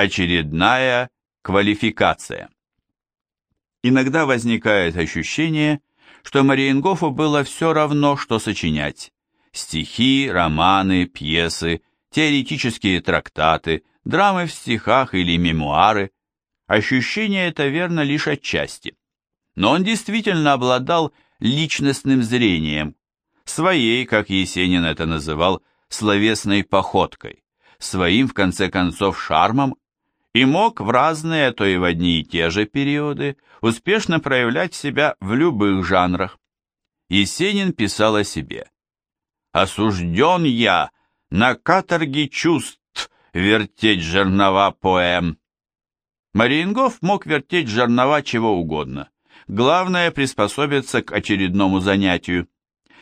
очередная квалификация. Иногда возникает ощущение, что Мариенгофу было все равно, что сочинять. Стихи, романы, пьесы, теоретические трактаты, драмы в стихах или мемуары. Ощущение это верно лишь отчасти. Но он действительно обладал личностным зрением, своей, как Есенин это называл, словесной походкой, своим, в конце концов, шармом, и мог в разные, а то и в одни и те же периоды успешно проявлять себя в любых жанрах. Есенин писал о себе. «Осужден я на каторге чувств вертеть жернова поэм». Мариенгоф мог вертеть жернова чего угодно. Главное приспособиться к очередному занятию.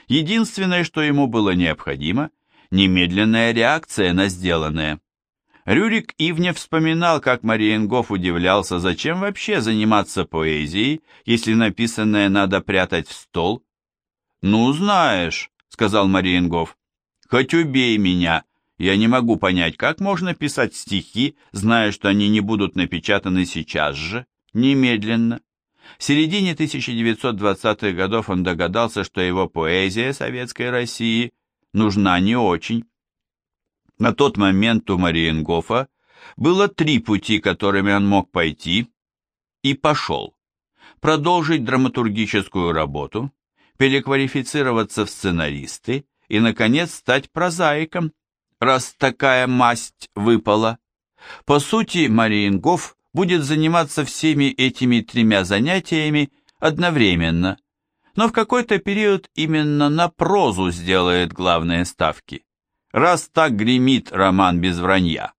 Единственное, что ему было необходимо, немедленная реакция на сделанное. Рюрик Ивне вспоминал, как Мариенгоф удивлялся, зачем вообще заниматься поэзией, если написанное надо прятать в стол. «Ну, знаешь», — сказал Мариенгоф, — «хоть убей меня, я не могу понять, как можно писать стихи, зная, что они не будут напечатаны сейчас же, немедленно». В середине 1920-х годов он догадался, что его поэзия советской России нужна не очень. На тот момент у Мариенгофа было три пути, которыми он мог пойти, и пошел. Продолжить драматургическую работу, переквалифицироваться в сценаристы и, наконец, стать прозаиком, раз такая масть выпала. По сути, Мариенгоф будет заниматься всеми этими тремя занятиями одновременно, но в какой-то период именно на прозу сделает главные ставки. Раз так гремит роман без вранья,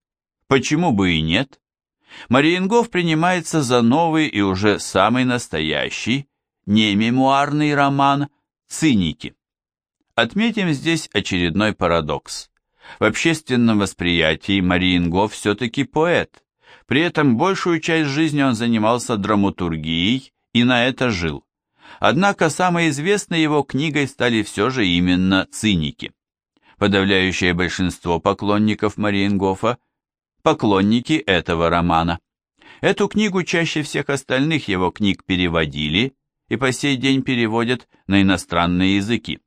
почему бы и нет? Мариенгоф принимается за новый и уже самый настоящий, не мемуарный роман «Циники». Отметим здесь очередной парадокс. В общественном восприятии Мариенгоф все-таки поэт, при этом большую часть жизни он занимался драматургией и на это жил. Однако самой известной его книгой стали все же именно «Циники» подавляющее большинство поклонников Мариенгофа – поклонники этого романа. Эту книгу чаще всех остальных его книг переводили и по сей день переводят на иностранные языки.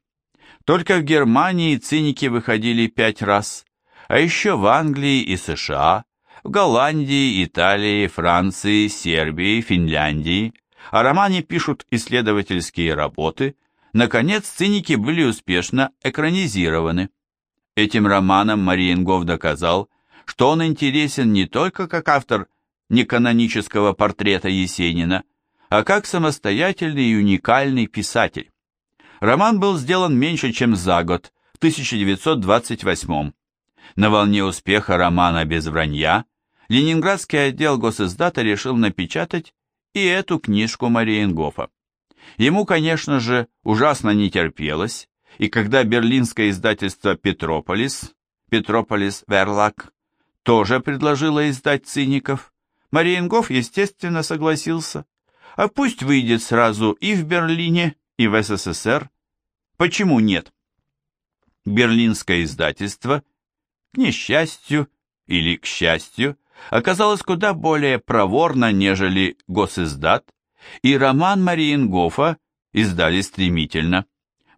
Только в Германии циники выходили пять раз, а еще в Англии и США, в Голландии, Италии, Франции, Сербии, Финляндии. О романе пишут исследовательские работы. Наконец, циники были успешно экранизированы. Этим романом Мариенгоф доказал, что он интересен не только как автор неканонического портрета Есенина, а как самостоятельный и уникальный писатель. Роман был сделан меньше, чем за год, в 1928 На волне успеха романа «Без вранья» Ленинградский отдел госиздата решил напечатать и эту книжку Мариенгофа. Ему, конечно же, ужасно не терпелось, и когда берлинское издательство «Петрополис», «Петрополис Верлак», тоже предложило издать «Циников», Мариенгоф, естественно, согласился. А пусть выйдет сразу и в Берлине, и в СССР. Почему нет? Берлинское издательство, к несчастью или к счастью, оказалось куда более проворно, нежели госиздат, и роман Мариенгофа издали стремительно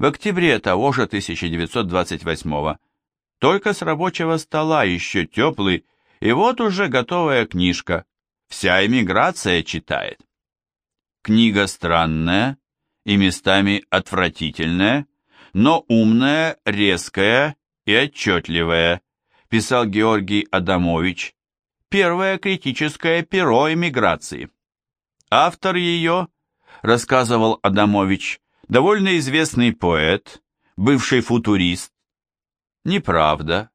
в октябре того же 1928 Только с рабочего стола еще теплый, и вот уже готовая книжка. Вся эмиграция читает. Книга странная и местами отвратительная, но умная, резкая и отчетливая, писал Георгий Адамович. Первое критическое перо эмиграции. Автор ее, рассказывал Адамович, довольно известный поэт, бывший футурист. Неправда.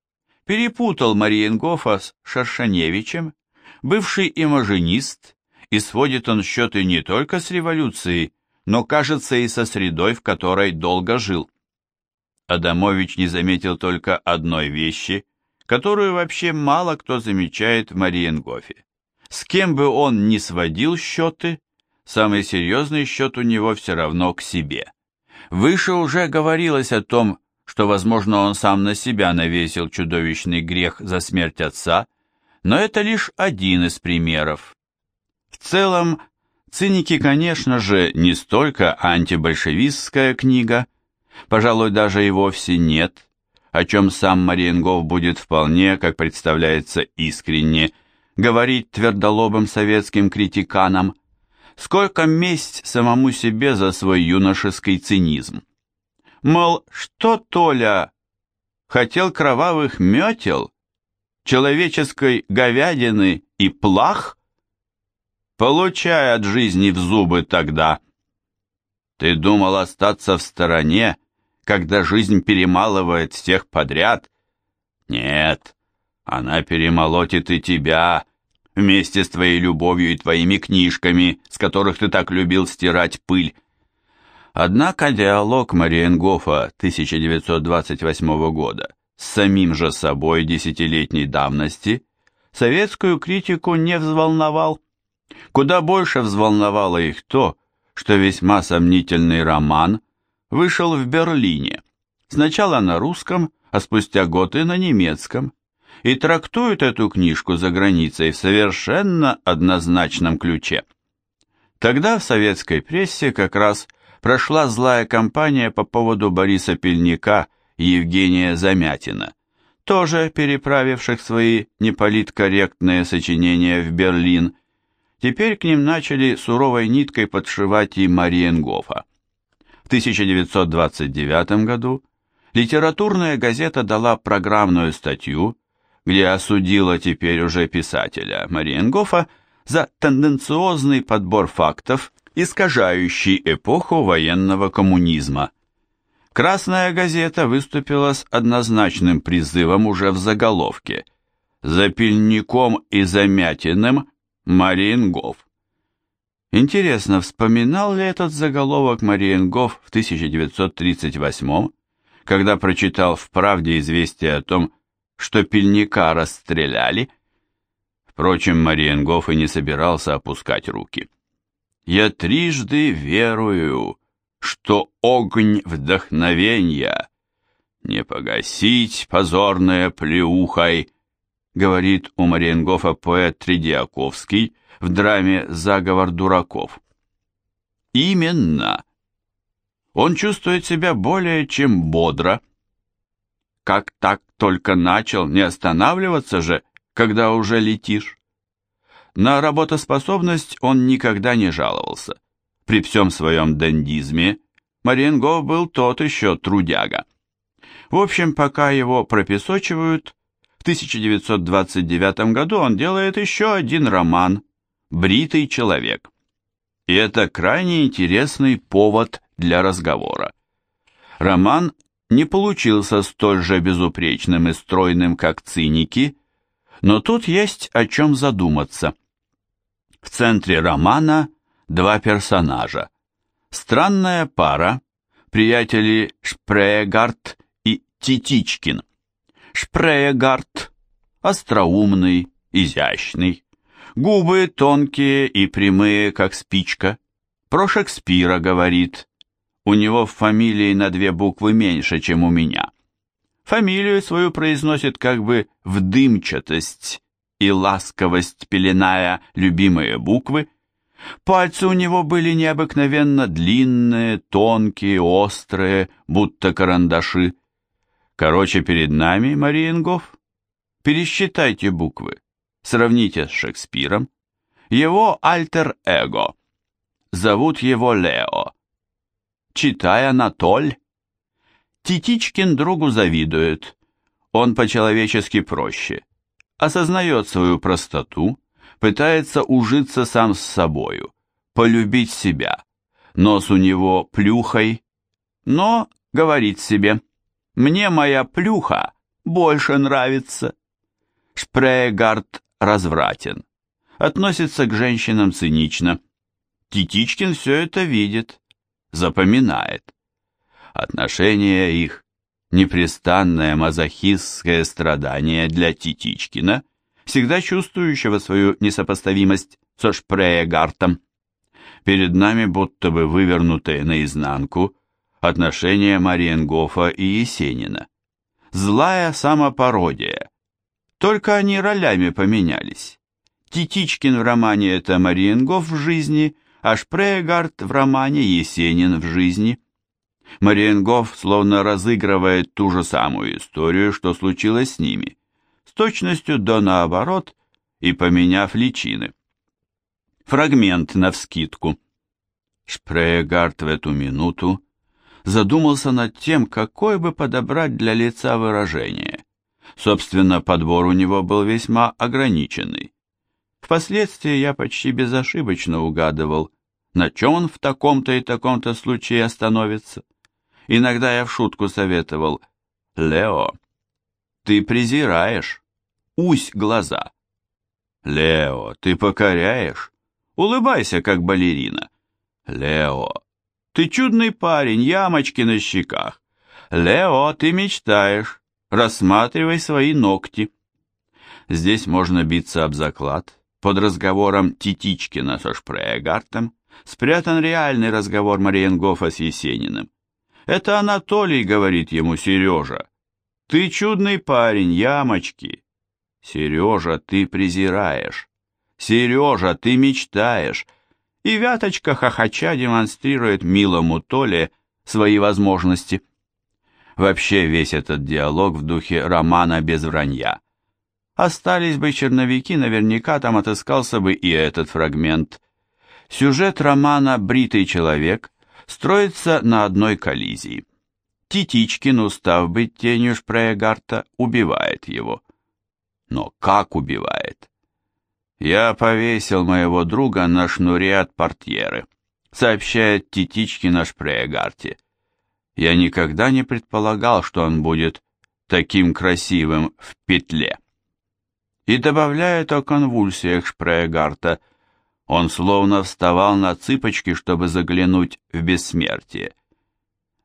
Перепутал Мариенгофа с Шершеневичем, бывший имажинист, и сводит он счеты не только с революцией, но, кажется, и со средой, в которой долго жил. Адамович не заметил только одной вещи, которую вообще мало кто замечает в Мариенгофе. С кем бы он ни сводил счеты, самый серьезный счет у него все равно к себе. Выше уже говорилось о том, что, возможно, он сам на себя навесил чудовищный грех за смерть отца, Но это лишь один из примеров. В целом, «Циники», конечно же, не столько антибольшевистская книга, пожалуй, даже и вовсе нет, о чем сам Мариенгов будет вполне, как представляется искренне, говорить твердолобым советским критиканам, сколько месть самому себе за свой юношеский цинизм. Мол, что Толя хотел кровавых метел, человеческой говядины и плах? Получай от жизни в зубы тогда. Ты думал остаться в стороне, когда жизнь перемалывает всех подряд? Нет, она перемолотит и тебя, вместе с твоей любовью и твоими книжками, с которых ты так любил стирать пыль. Однако диалог Мариенгофа 1928 года с самим же собой десятилетней давности советскую критику не взволновал. Куда больше взволновало их то, что весьма сомнительный роман вышел в Берлине, сначала на русском, а спустя год и на немецком, и трактуют эту книжку за границей в совершенно однозначном ключе. Тогда в советской прессе как раз прошла злая кампания по поводу Бориса Пельника и Евгения Замятина, тоже переправивших свои неполиткорректные сочинения в Берлин. Теперь к ним начали суровой ниткой подшивать и Мариенгофа. В 1929 году литературная газета дала программную статью где осудила теперь уже писателя Мариенгофа за тенденциозный подбор фактов, искажающий эпоху военного коммунизма. Красная газета выступила с однозначным призывом уже в заголовке «За пельником и замятиным Мариенгоф». Интересно, вспоминал ли этот заголовок Мариенгоф в 1938 когда прочитал в «Правде» известие о том, что пельника расстреляли. Впрочем, Мариенгоф и не собирался опускать руки. «Я трижды верую, что огонь вдохновения не погасить позорное плеухой», говорит у Мариенгофа поэт Тредиаковский в драме «Заговор дураков». Именно. Он чувствует себя более чем бодро, как так только начал, не останавливаться же, когда уже летишь. На работоспособность он никогда не жаловался. При всем своем дендизме Мариенгов был тот еще трудяга. В общем, пока его пропесочивают, в 1929 году он делает еще один роман «Бритый человек». И это крайне интересный повод для разговора. Роман не получился столь же безупречным и стройным, как циники, но тут есть о чем задуматься. В центре романа два персонажа. Странная пара, приятели Шпреегард и Титичкин. Шпреегард остроумный, изящный, губы тонкие и прямые, как спичка. Про Шекспира говорит, у него в фамилии на две буквы меньше, чем у меня. Фамилию свою произносит как бы в дымчатость и ласковость, пеленая любимые буквы. Пальцы у него были необыкновенно длинные, тонкие, острые, будто карандаши. Короче, перед нами, Мариенгоф, пересчитайте буквы, сравните с Шекспиром. Его альтер-эго. Зовут его Лео читай, Анатоль. Титичкин другу завидует. Он по-человечески проще. Осознает свою простоту, пытается ужиться сам с собою, полюбить себя. Нос у него плюхой, но говорит себе, «Мне моя плюха больше нравится». Шпреегард развратен, относится к женщинам цинично. Титичкин все это видит, запоминает. Отношения их, непрестанное мазохистское страдание для Титичкина, всегда чувствующего свою несопоставимость со Шпреегартом. Перед нами будто бы вывернутые наизнанку отношения Мариенгофа и Есенина. Злая самопародия. Только они ролями поменялись. Титичкин в романе это Мариенгоф в жизни, а Шпреегард в романе Есенин в жизни. Мариенгоф словно разыгрывает ту же самую историю, что случилось с ними, с точностью до наоборот и поменяв личины. Фрагмент навскидку. Шпреегард в эту минуту задумался над тем, какое бы подобрать для лица выражение. Собственно, подбор у него был весьма ограниченный. Впоследствии я почти безошибочно угадывал, на чем он в таком-то и таком-то случае остановится. Иногда я в шутку советовал, «Лео, ты презираешь, усь глаза». «Лео, ты покоряешь, улыбайся, как балерина». «Лео, ты чудный парень, ямочки на щеках». «Лео, ты мечтаешь, рассматривай свои ногти». Здесь можно биться об заклад, под разговором Титичкина со Шпреегартом спрятан реальный разговор Мариенгофа с Есениным. Это Анатолий говорит ему Сережа. Ты чудный парень, ямочки. Сережа, ты презираешь. Сережа, ты мечтаешь. И Вяточка хохоча демонстрирует милому Толе свои возможности. Вообще весь этот диалог в духе романа без вранья. Остались бы черновики, наверняка там отыскался бы и этот фрагмент. Сюжет романа «Бритый человек» строится на одной коллизии. Титичкин, устав быть тенью Шпреегарта, убивает его. Но как убивает? «Я повесил моего друга на шнуре от портьеры», сообщает Титичкин о Шпреегарте. «Я никогда не предполагал, что он будет таким красивым в петле» и добавляет о конвульсиях Шпреегарта. Он словно вставал на цыпочки, чтобы заглянуть в бессмертие.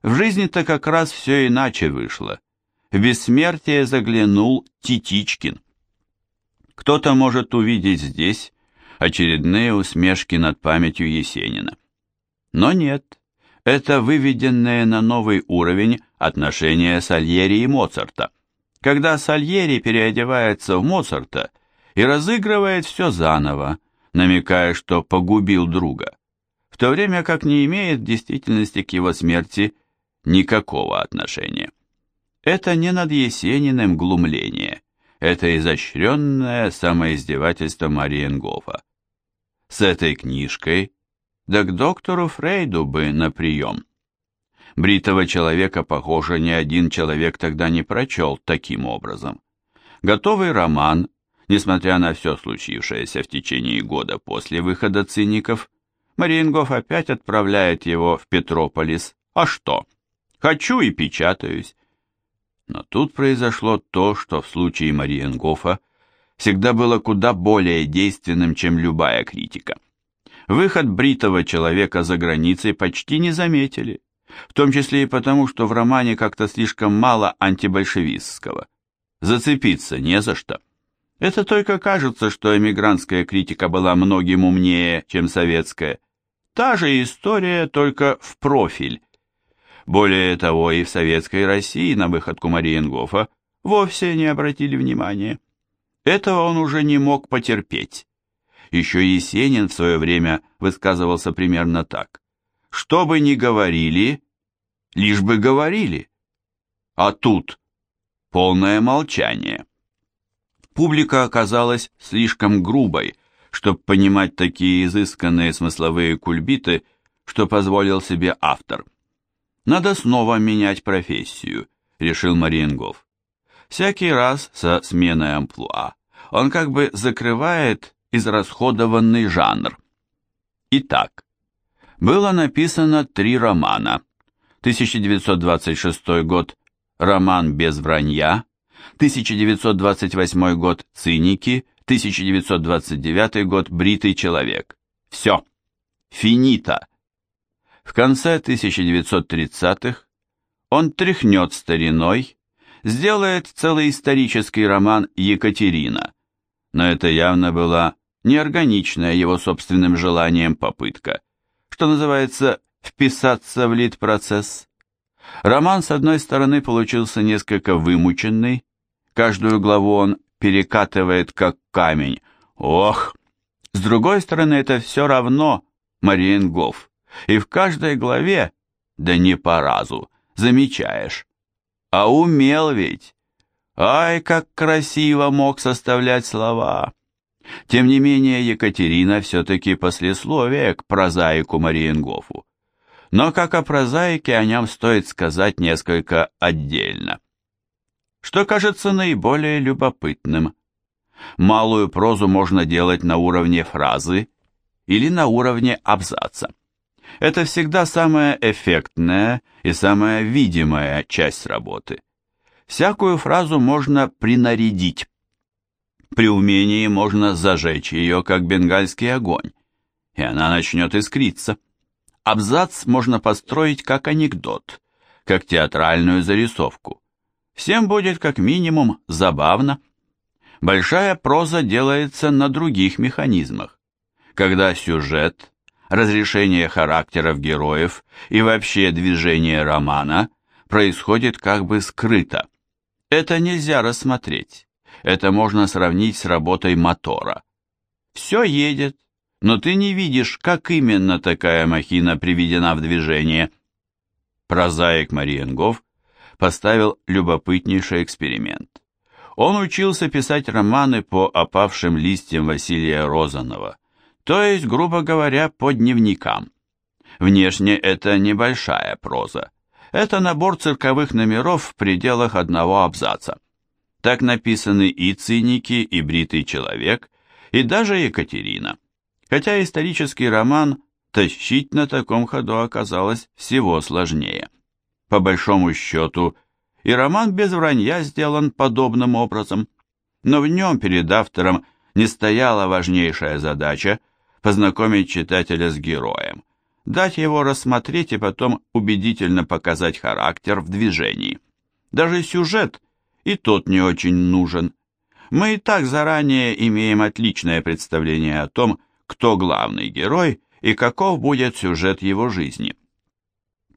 В жизни-то как раз все иначе вышло. В бессмертие заглянул Титичкин. Кто-то может увидеть здесь очередные усмешки над памятью Есенина. Но нет, это выведенное на новый уровень отношения Сальери и Моцарта – когда Сальери переодевается в Моцарта и разыгрывает все заново, намекая, что погубил друга, в то время как не имеет в действительности к его смерти никакого отношения. Это не над Есениным глумление, это изощренное самоиздевательство Мариенгофа. С этой книжкой, да к доктору Фрейду бы на прием. Бритого человека, похоже, ни один человек тогда не прочел таким образом. Готовый роман, несмотря на все случившееся в течение года после выхода «Циников», Мариенгоф опять отправляет его в Петрополис. А что? Хочу и печатаюсь. Но тут произошло то, что в случае Мариенгофа всегда было куда более действенным, чем любая критика. Выход бритого человека за границей почти не заметили в том числе и потому, что в романе как-то слишком мало антибольшевистского. Зацепиться не за что. Это только кажется, что эмигрантская критика была многим умнее, чем советская. Та же история, только в профиль. Более того, и в советской России на выходку Мариенгофа вовсе не обратили внимания. Этого он уже не мог потерпеть. Еще Есенин в свое время высказывался примерно так. Что бы ни говорили, лишь бы говорили. А тут полное молчание. Публика оказалась слишком грубой, чтобы понимать такие изысканные смысловые кульбиты, что позволил себе автор. Надо снова менять профессию, решил Мариенгоф. Всякий раз со сменой амплуа он как бы закрывает израсходованный жанр. Итак, было написано три романа. 1926 год «Роман без вранья», 1928 год «Циники», 1929 год «Бритый человек». Все. Финита. В конце 1930-х он тряхнет стариной, сделает целый исторический роман «Екатерина», но это явно была неорганичная его собственным желанием попытка – что называется, вписаться в лид-процесс. Роман, с одной стороны, получился несколько вымученный, каждую главу он перекатывает как камень. Ох! С другой стороны, это все равно Мариенгоф. И в каждой главе, да не по разу, замечаешь. А умел ведь. Ай, как красиво мог составлять слова. Тем не менее, Екатерина все-таки послесловие к прозаику Мариенгофу. Но как о прозаике о нем стоит сказать несколько отдельно. Что кажется наиболее любопытным. Малую прозу можно делать на уровне фразы или на уровне абзаца. Это всегда самая эффектная и самая видимая часть работы. Всякую фразу можно принарядить. При умении можно зажечь ее, как бенгальский огонь, и она начнет искриться. Абзац можно построить как анекдот, как театральную зарисовку. Всем будет как минимум забавно. Большая проза делается на других механизмах. Когда сюжет, разрешение характеров героев и вообще движение романа происходит как бы скрыто. Это нельзя рассмотреть. Это можно сравнить с работой мотора. Все едет, но ты не видишь, как именно такая махина приведена в движение. Прозаик Мариенгов поставил любопытнейший эксперимент. Он учился писать романы по опавшим листьям Василия Розанова, то есть, грубо говоря, по дневникам. Внешне это небольшая проза. Это набор цирковых номеров в пределах одного абзаца. Так написаны и «Циники», и «Бритый человек», и даже «Екатерина». Хотя исторический роман тащить на таком ходу оказалось всего сложнее. По большому счету, и роман без вранья сделан подобным образом, но в нем перед автором не стояла важнейшая задача познакомить читателя с героем, дать его рассмотреть и потом убедительно показать характер в движении. Даже сюжет и тот не очень нужен. Мы и так заранее имеем отличное представление о том, кто главный герой и каков будет сюжет его жизни.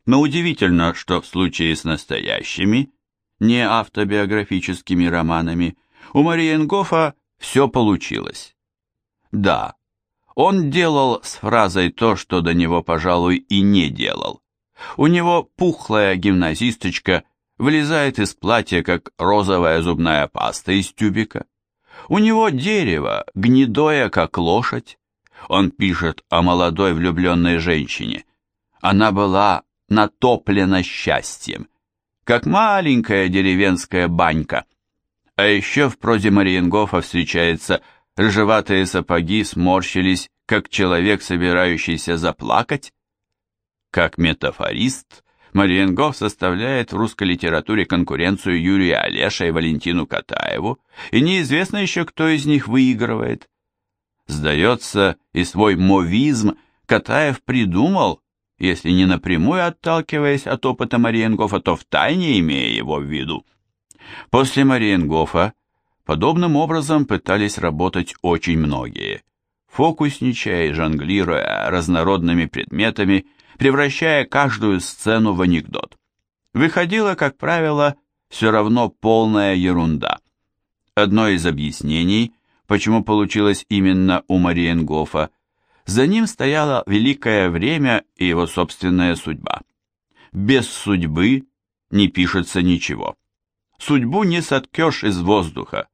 Но удивительно, что в случае с настоящими, не автобиографическими романами, у Мариенгофа все получилось. Да, он делал с фразой то, что до него, пожалуй, и не делал. У него пухлая гимназисточка вылезает из платья, как розовая зубная паста из тюбика. У него дерево, гнедое, как лошадь. Он пишет о молодой влюбленной женщине. Она была натоплена счастьем, как маленькая деревенская банька. А еще в прозе Мариенгофа встречается рыжеватые сапоги сморщились, как человек, собирающийся заплакать. Как метафорист, Мариенгоф составляет в русской литературе конкуренцию Юрию Олеша и Валентину Катаеву, и неизвестно еще, кто из них выигрывает. Сдается, и свой мовизм Катаев придумал, если не напрямую отталкиваясь от опыта Мариенгофа, то втайне имея его в виду. После Мариенгофа подобным образом пытались работать очень многие, фокусничая и жонглируя разнородными предметами, превращая каждую сцену в анекдот. Выходила, как правило, все равно полная ерунда. Одно из объяснений, почему получилось именно у Мариенгофа, за ним стояло великое время и его собственная судьба. Без судьбы не пишется ничего. Судьбу не соткешь из воздуха,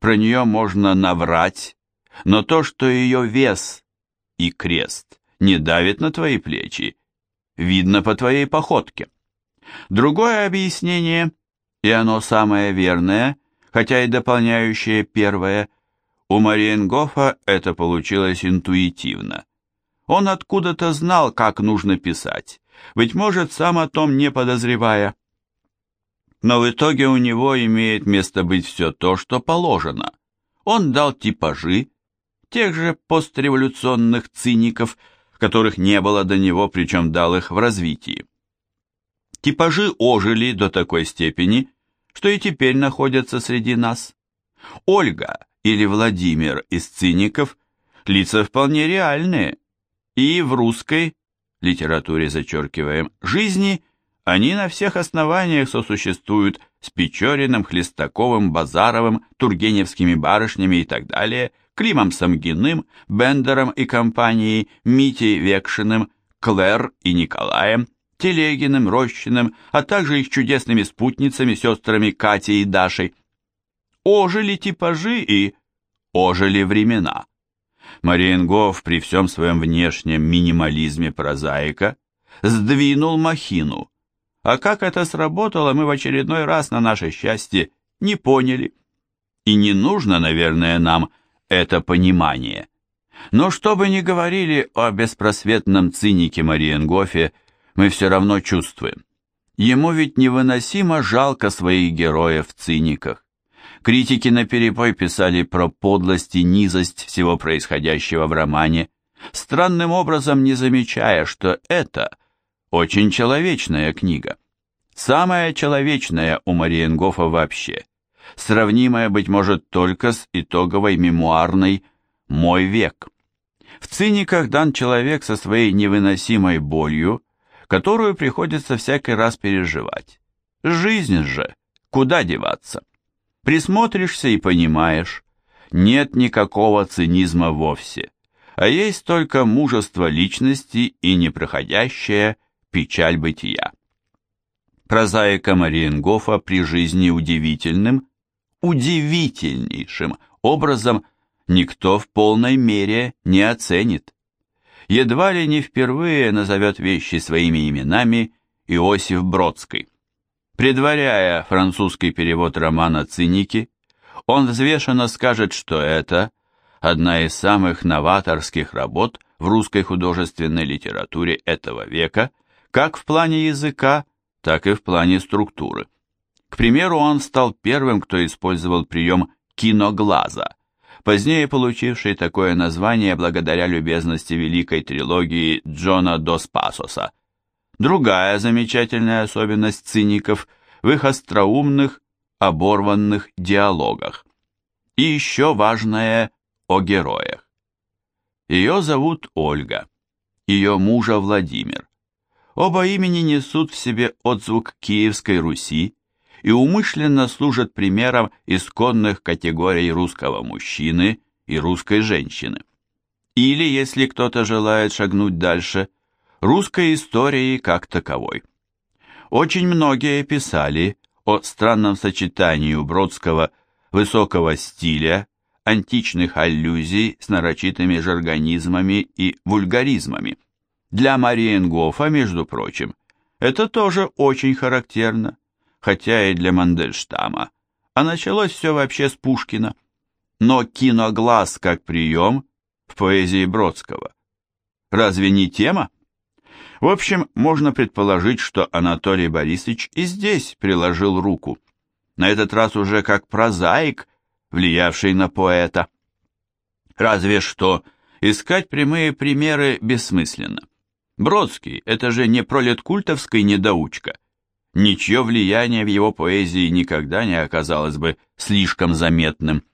про нее можно наврать, но то, что ее вес и крест не давит на твои плечи, видно по твоей походке. Другое объяснение, и оно самое верное, хотя и дополняющее первое, у Мариенгофа это получилось интуитивно. Он откуда-то знал, как нужно писать, быть может, сам о том не подозревая. Но в итоге у него имеет место быть все то, что положено. Он дал типажи, тех же постреволюционных циников, которых не было до него, причем дал их в развитии. Типажи ожили до такой степени, что и теперь находятся среди нас. Ольга или Владимир из циников – лица вполне реальные, и в русской, литературе зачеркиваем, жизни они на всех основаниях сосуществуют с Печориным, Хлестаковым, Базаровым, Тургеневскими барышнями и так далее, Климом Самгиным, Бендером и компанией, Митей Векшиным, Клэр и Николаем, Телегиным, Рощиным, а также их чудесными спутницами, сестрами Катей и Дашей. Ожили типажи и ожили времена. Мариенгоф при всем своем внешнем минимализме прозаика сдвинул махину, а как это сработало, мы в очередной раз на наше счастье не поняли. И не нужно, наверное, нам это понимание. Но что бы ни говорили о беспросветном цинике Мариенгофе, мы все равно чувствуем. Ему ведь невыносимо жалко своих героев-циниках. Критики наперебой писали про подлость и низость всего происходящего в романе, странным образом не замечая, что это очень человечная книга. Самая человечная у Мариенгофа вообще, сравнимая, быть может, только с итоговой мемуарной «Мой век». В «Циниках» дан человек со своей невыносимой болью, которую приходится всякий раз переживать. Жизнь же, куда деваться? Присмотришься и понимаешь, нет никакого цинизма вовсе, а есть только мужество личности и непроходящая печаль бытия. Прозаика Мариенгофа при жизни удивительным, удивительнейшим образом никто в полной мере не оценит. Едва ли не впервые назовет вещи своими именами Иосиф Бродский. Предваряя французский перевод романа «Циники», он взвешенно скажет, что это одна из самых новаторских работ в русской художественной литературе этого века, как в плане языка, так и в плане структуры. К примеру, он стал первым, кто использовал прием киноглаза, позднее получивший такое название благодаря любезности великой трилогии Джона Дос Пасоса, Другая замечательная особенность циников в их остроумных, оборванных диалогах. И еще важное о героях. Ее зовут Ольга, ее мужа Владимир. Оба имени несут в себе отзвук Киевской Руси и умышленно служат примером исконных категорий русского мужчины и русской женщины. Или, если кто-то желает шагнуть дальше – русской истории как таковой. Очень многие писали о странном сочетании у Бродского высокого стиля, античных аллюзий с нарочитыми жаргонизмами и вульгаризмами. Для Мариенгофа, между прочим, это тоже очень характерно, хотя и для Мандельштама, а началось все вообще с Пушкина. Но киноглаз как прием в поэзии Бродского. Разве не тема? В общем, можно предположить, что Анатолий Борисович и здесь приложил руку. На этот раз уже как прозаик, влиявший на поэта. Разве что искать прямые примеры бессмысленно. Бродский – это же не пролеткультовский недоучка. Ничье влияние в его поэзии никогда не оказалось бы слишком заметным –